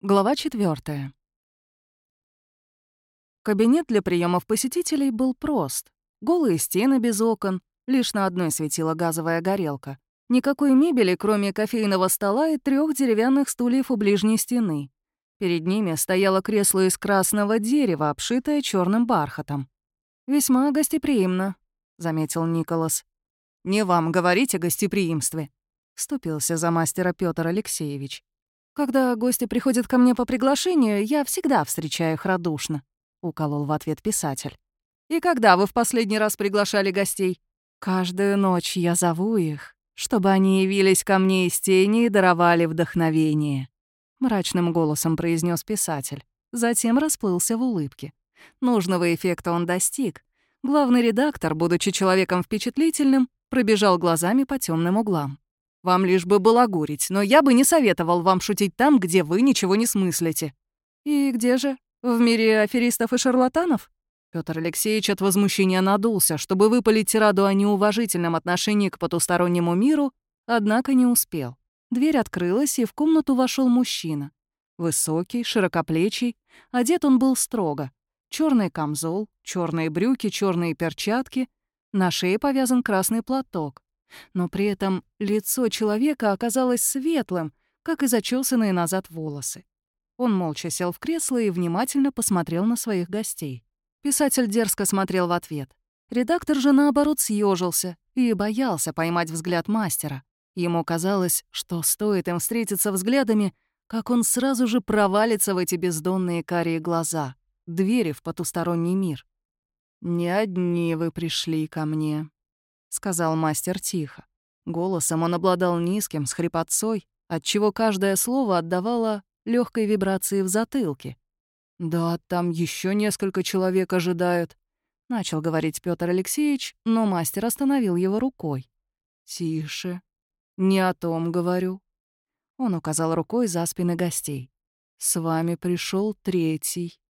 Глава 4. Кабинет для приемов посетителей был прост. Голые стены без окон, лишь на одной светила газовая горелка. Никакой мебели, кроме кофейного стола и трех деревянных стульев у ближней стены. Перед ними стояло кресло из красного дерева, обшитое черным бархатом. «Весьма гостеприимно», — заметил Николас. «Не вам говорить о гостеприимстве», — вступился за мастера Петр Алексеевич. «Когда гости приходят ко мне по приглашению, я всегда встречаю их радушно», — уколол в ответ писатель. «И когда вы в последний раз приглашали гостей?» «Каждую ночь я зову их, чтобы они явились ко мне из тени и даровали вдохновение», — мрачным голосом произнес писатель. Затем расплылся в улыбке. Нужного эффекта он достиг. Главный редактор, будучи человеком впечатлительным, пробежал глазами по темным углам. Вам лишь бы балагурить, но я бы не советовал вам шутить там, где вы ничего не смыслите». «И где же? В мире аферистов и шарлатанов?» Петр Алексеевич от возмущения надулся, чтобы выпалить тираду о неуважительном отношении к потустороннему миру, однако не успел. Дверь открылась, и в комнату вошел мужчина. Высокий, широкоплечий, одет он был строго. Черный камзол, черные брюки, черные перчатки, на шее повязан красный платок. Но при этом лицо человека оказалось светлым, как и зачесанные назад волосы. Он молча сел в кресло и внимательно посмотрел на своих гостей. Писатель дерзко смотрел в ответ. Редактор же, наоборот, съежился и боялся поймать взгляд мастера. Ему казалось, что стоит им встретиться взглядами, как он сразу же провалится в эти бездонные карие глаза, двери в потусторонний мир. «Не одни вы пришли ко мне», — сказал мастер тихо. Голосом он обладал низким, с хрипотцой, отчего каждое слово отдавало легкой вибрации в затылке. «Да, там еще несколько человек ожидают», — начал говорить Петр Алексеевич, но мастер остановил его рукой. «Тише. Не о том говорю». Он указал рукой за спины гостей. «С вами пришел третий».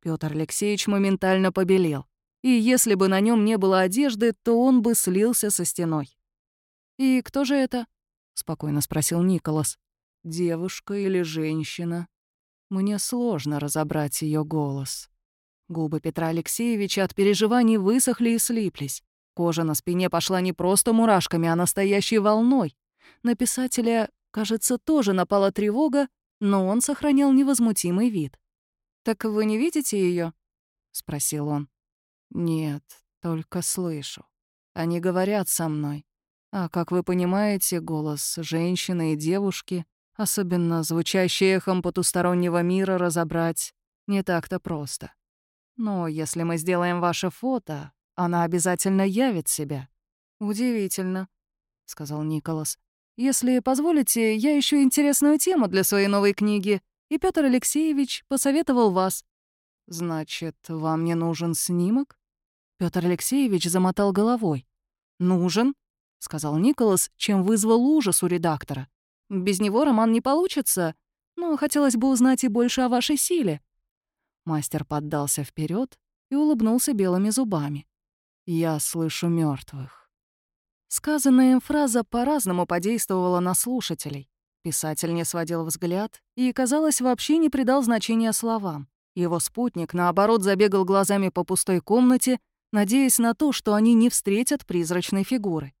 Петр Алексеевич моментально побелел и если бы на нем не было одежды, то он бы слился со стеной. «И кто же это?» — спокойно спросил Николас. «Девушка или женщина?» Мне сложно разобрать ее голос. Губы Петра Алексеевича от переживаний высохли и слиплись. Кожа на спине пошла не просто мурашками, а настоящей волной. На писателя, кажется, тоже напала тревога, но он сохранял невозмутимый вид. «Так вы не видите ее? спросил он. Нет, только слышу. Они говорят со мной. А, как вы понимаете, голос женщины и девушки, особенно звучащий эхом потустороннего мира, разобрать не так-то просто. Но если мы сделаем ваше фото, она обязательно явит себя. Удивительно, сказал Николас. Если позволите, я ищу интересную тему для своей новой книги, и Петр Алексеевич посоветовал вас. Значит, вам не нужен снимок? Петр Алексеевич замотал головой. «Нужен», — сказал Николас, чем вызвал ужас у редактора. «Без него роман не получится, но хотелось бы узнать и больше о вашей силе». Мастер поддался вперед и улыбнулся белыми зубами. «Я слышу мертвых. Сказанная им фраза по-разному подействовала на слушателей. Писатель не сводил взгляд и, казалось, вообще не придал значения словам. Его спутник, наоборот, забегал глазами по пустой комнате надеясь на то, что они не встретят призрачной фигуры.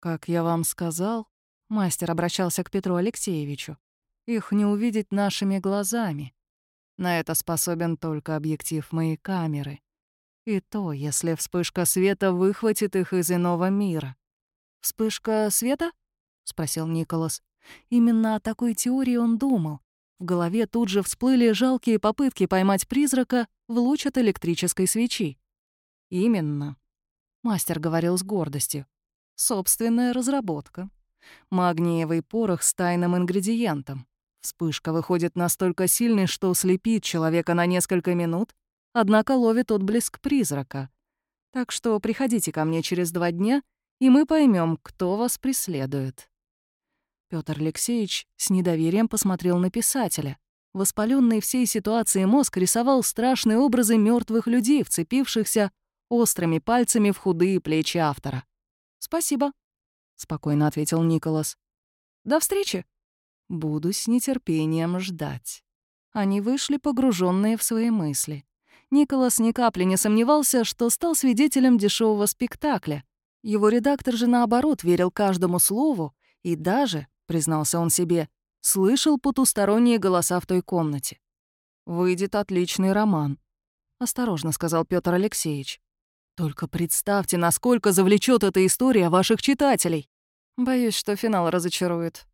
«Как я вам сказал», — мастер обращался к Петру Алексеевичу, «их не увидеть нашими глазами. На это способен только объектив моей камеры. И то, если вспышка света выхватит их из иного мира». «Вспышка света?» — спросил Николас. Именно о такой теории он думал. В голове тут же всплыли жалкие попытки поймать призрака в луч от электрической свечи. «Именно», — мастер говорил с гордостью. «Собственная разработка. Магниевый порох с тайным ингредиентом. Вспышка выходит настолько сильной, что слепит человека на несколько минут, однако ловит отблеск призрака. Так что приходите ко мне через два дня, и мы поймем, кто вас преследует». Петр Алексеевич с недоверием посмотрел на писателя. Воспаленный всей ситуацией мозг рисовал страшные образы мертвых людей, вцепившихся острыми пальцами в худые плечи автора. «Спасибо», — спокойно ответил Николас. «До встречи». Буду с нетерпением ждать». Они вышли, погруженные в свои мысли. Николас ни капли не сомневался, что стал свидетелем дешевого спектакля. Его редактор же, наоборот, верил каждому слову и даже, признался он себе, слышал потусторонние голоса в той комнате. «Выйдет отличный роман», — осторожно сказал Петр Алексеевич. «Только представьте, насколько завлечет эта история ваших читателей. Боюсь, что финал разочарует».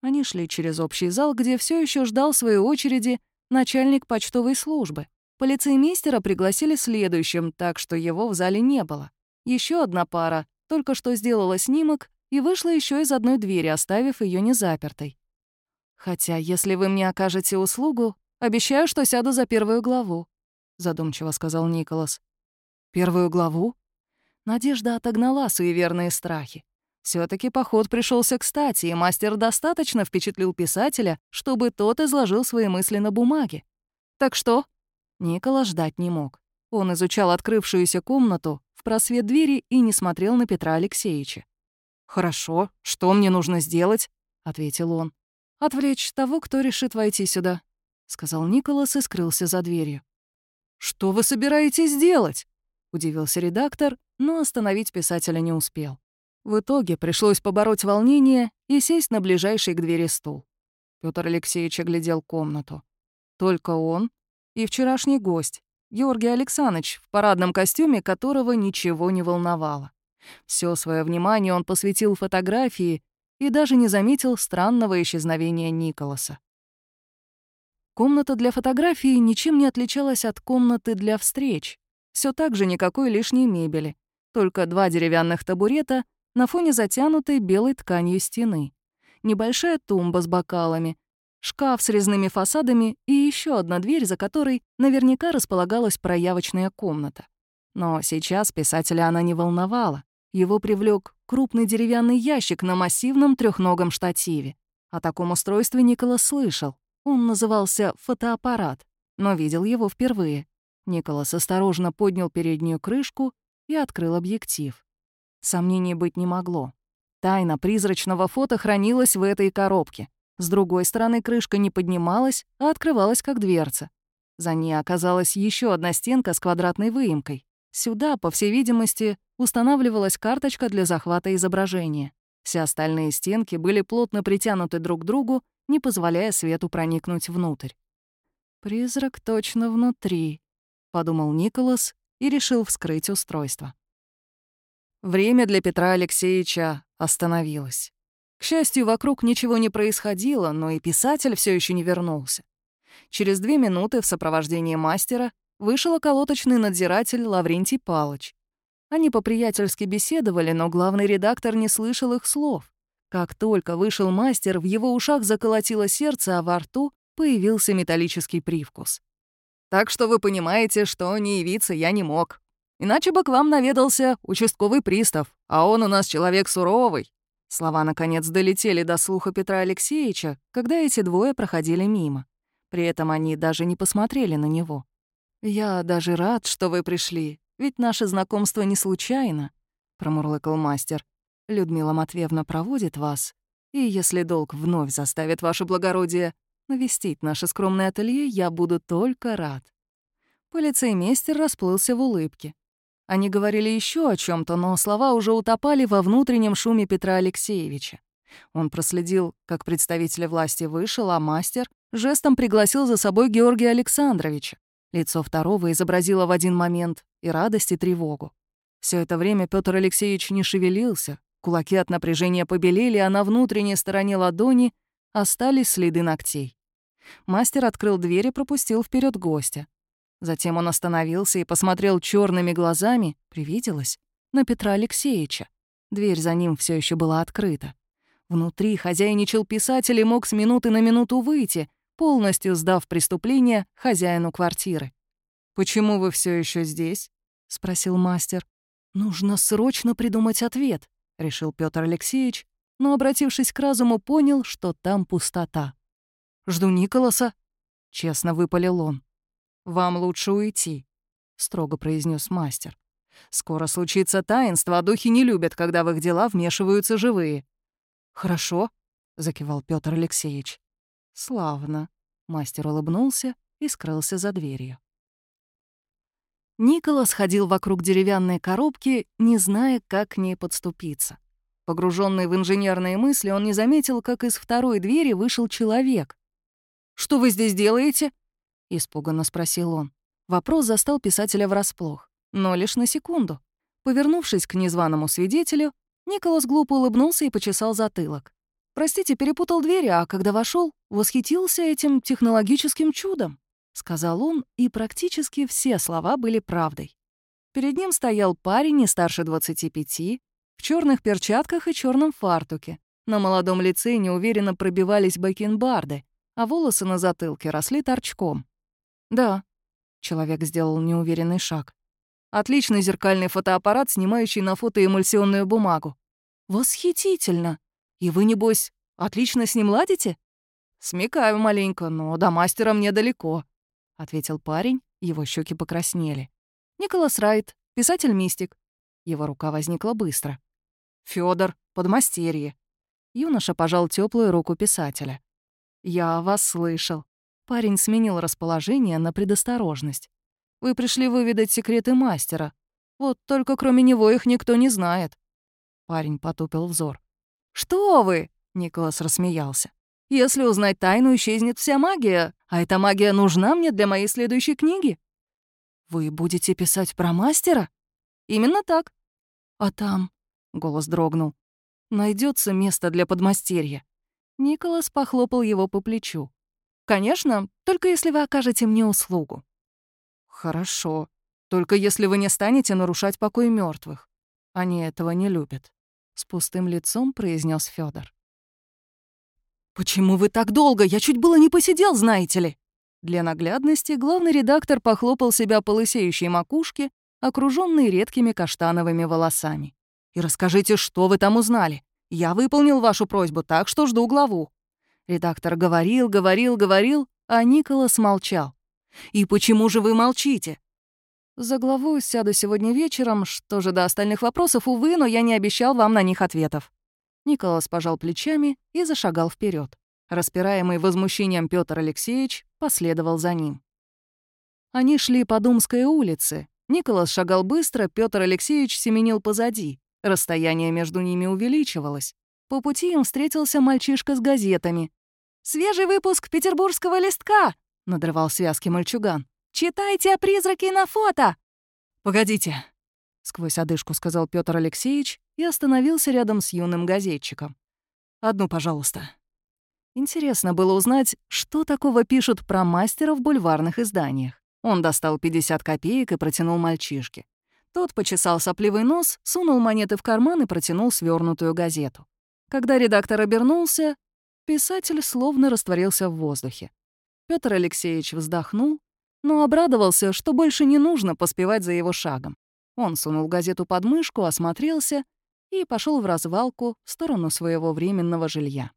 Они шли через общий зал, где все еще ждал своей очереди начальник почтовой службы. Полицеймейстера пригласили следующим, так что его в зале не было. Еще одна пара только что сделала снимок и вышла еще из одной двери, оставив ее незапертой. Хотя, если вы мне окажете услугу, обещаю, что сяду за первую главу», — задумчиво сказал Николас. «Первую главу?» Надежда отогнала суеверные страхи. все таки поход пришелся кстати, и мастер достаточно впечатлил писателя, чтобы тот изложил свои мысли на бумаге. «Так что?» Николас ждать не мог. Он изучал открывшуюся комнату в просвет двери и не смотрел на Петра Алексеевича. «Хорошо, что мне нужно сделать?» — ответил он. «Отвлечь того, кто решит войти сюда», — сказал Николас и скрылся за дверью. «Что вы собираетесь делать?» — удивился редактор, но остановить писателя не успел. В итоге пришлось побороть волнение и сесть на ближайший к двери стул. Петр Алексеевич оглядел комнату. Только он и вчерашний гость, Георгий Александрович, в парадном костюме которого ничего не волновало. Все свое внимание он посвятил фотографии и даже не заметил странного исчезновения Николаса. Комната для фотографии ничем не отличалась от комнаты для встреч. Все так же никакой лишней мебели, только два деревянных табурета на фоне затянутой белой тканью стены, небольшая тумба с бокалами, шкаф с резными фасадами и еще одна дверь, за которой наверняка располагалась проявочная комната. Но сейчас писателя она не волновала. Его привлек крупный деревянный ящик на массивном трехногом штативе. О таком устройстве Николас слышал. Он назывался фотоаппарат, но видел его впервые. Николас осторожно поднял переднюю крышку и открыл объектив. Сомнений быть не могло. Тайна призрачного фото хранилась в этой коробке. С другой стороны крышка не поднималась, а открывалась как дверца. За ней оказалась еще одна стенка с квадратной выемкой. Сюда, по всей видимости, устанавливалась карточка для захвата изображения. Все остальные стенки были плотно притянуты друг к другу, не позволяя свету проникнуть внутрь. «Призрак точно внутри», — подумал Николас и решил вскрыть устройство. Время для Петра Алексеевича остановилось. К счастью, вокруг ничего не происходило, но и писатель все еще не вернулся. Через две минуты в сопровождении мастера вышел околоточный надзиратель Лаврентий Палыч. Они по-приятельски беседовали, но главный редактор не слышал их слов. Как только вышел мастер, в его ушах заколотило сердце, а во рту появился металлический привкус. «Так что вы понимаете, что не явиться я не мог. Иначе бы к вам наведался участковый пристав, а он у нас человек суровый». Слова, наконец, долетели до слуха Петра Алексеевича, когда эти двое проходили мимо. При этом они даже не посмотрели на него. «Я даже рад, что вы пришли, ведь наше знакомство не случайно», — промурлыкал мастер. «Людмила Матвеевна проводит вас, и если долг вновь заставит ваше благородие навестить наше скромное ателье, я буду только рад». Полицеймейстер расплылся в улыбке. Они говорили еще о чем то но слова уже утопали во внутреннем шуме Петра Алексеевича. Он проследил, как представитель власти вышел, а мастер жестом пригласил за собой Георгия Александровича. Лицо второго изобразило в один момент и радость, и тревогу. Все это время Петр Алексеевич не шевелился, кулаки от напряжения побелели, а на внутренней стороне ладони остались следы ногтей. Мастер открыл дверь и пропустил вперед гостя. Затем он остановился и посмотрел черными глазами, привиделось, на Петра Алексеевича. Дверь за ним все еще была открыта. Внутри хозяйничал писатель и мог с минуты на минуту выйти, полностью сдав преступление хозяину квартиры. «Почему вы все еще здесь?» — спросил мастер. «Нужно срочно придумать ответ», — решил Петр Алексеевич, но, обратившись к разуму, понял, что там пустота. «Жду Николаса», — честно выпалил он. «Вам лучше уйти», — строго произнес мастер. «Скоро случится таинство, а духи не любят, когда в их дела вмешиваются живые». «Хорошо», закивал Петр Алексеевич. «Славно». Мастер улыбнулся и скрылся за дверью. Николас ходил вокруг деревянной коробки, не зная, как к ней подступиться. Погруженный в инженерные мысли, он не заметил, как из второй двери вышел человек. «Что вы здесь делаете?» — испуганно спросил он. Вопрос застал писателя врасплох, но лишь на секунду. Повернувшись к незваному свидетелю, Николас глупо улыбнулся и почесал затылок. «Простите, перепутал двери, а когда вошел, восхитился этим технологическим чудом», — сказал он, и практически все слова были правдой. Перед ним стоял парень не старше 25, в черных перчатках и черном фартуке. На молодом лице неуверенно пробивались бакенбарды, а волосы на затылке росли торчком. «Да», — человек сделал неуверенный шаг. «Отличный зеркальный фотоаппарат, снимающий на фото эмульсионную бумагу». «Восхитительно! И вы, небось, отлично с ним ладите?» «Смекаю маленько, но до мастера мне далеко», — ответил парень, его щеки покраснели. «Николас Райт, писатель-мистик». Его рука возникла быстро. Федор, подмастерье». Юноша пожал теплую руку писателя. «Я вас слышал». Парень сменил расположение на предосторожность. «Вы пришли выведать секреты мастера. Вот только кроме него их никто не знает». Парень потупил взор. «Что вы?» — Николас рассмеялся. «Если узнать тайну, исчезнет вся магия, а эта магия нужна мне для моей следующей книги». «Вы будете писать про мастера?» «Именно так». «А там?» — голос дрогнул. Найдется место для подмастерья». Николас похлопал его по плечу. «Конечно, только если вы окажете мне услугу». «Хорошо. Только если вы не станете нарушать покой мертвых. Они этого не любят», — с пустым лицом произнес Федор. «Почему вы так долго? Я чуть было не посидел, знаете ли!» Для наглядности главный редактор похлопал себя по лысеющей макушке, окружённой редкими каштановыми волосами. «И расскажите, что вы там узнали. Я выполнил вашу просьбу, так что жду главу». Редактор говорил, говорил, говорил, а Николас молчал. «И почему же вы молчите?» «За главу сяду сегодня вечером. Что же до остальных вопросов, увы, но я не обещал вам на них ответов». Николас пожал плечами и зашагал вперед. Распираемый возмущением Петр Алексеевич последовал за ним. Они шли по Думской улице. Николас шагал быстро, Петр Алексеевич семенил позади. Расстояние между ними увеличивалось. По пути им встретился мальчишка с газетами. «Свежий выпуск петербургского листка!» — надрывал связки мальчуган. «Читайте о призраке на фото!» «Погодите!» — сквозь одышку сказал Петр Алексеевич и остановился рядом с юным газетчиком. «Одну, пожалуйста». Интересно было узнать, что такого пишут про мастера в бульварных изданиях. Он достал 50 копеек и протянул мальчишке. Тот почесал сопливый нос, сунул монеты в карман и протянул свернутую газету. Когда редактор обернулся, писатель словно растворился в воздухе. Петр Алексеевич вздохнул, но обрадовался, что больше не нужно поспевать за его шагом. Он сунул газету под мышку, осмотрелся и пошел в развалку в сторону своего временного жилья.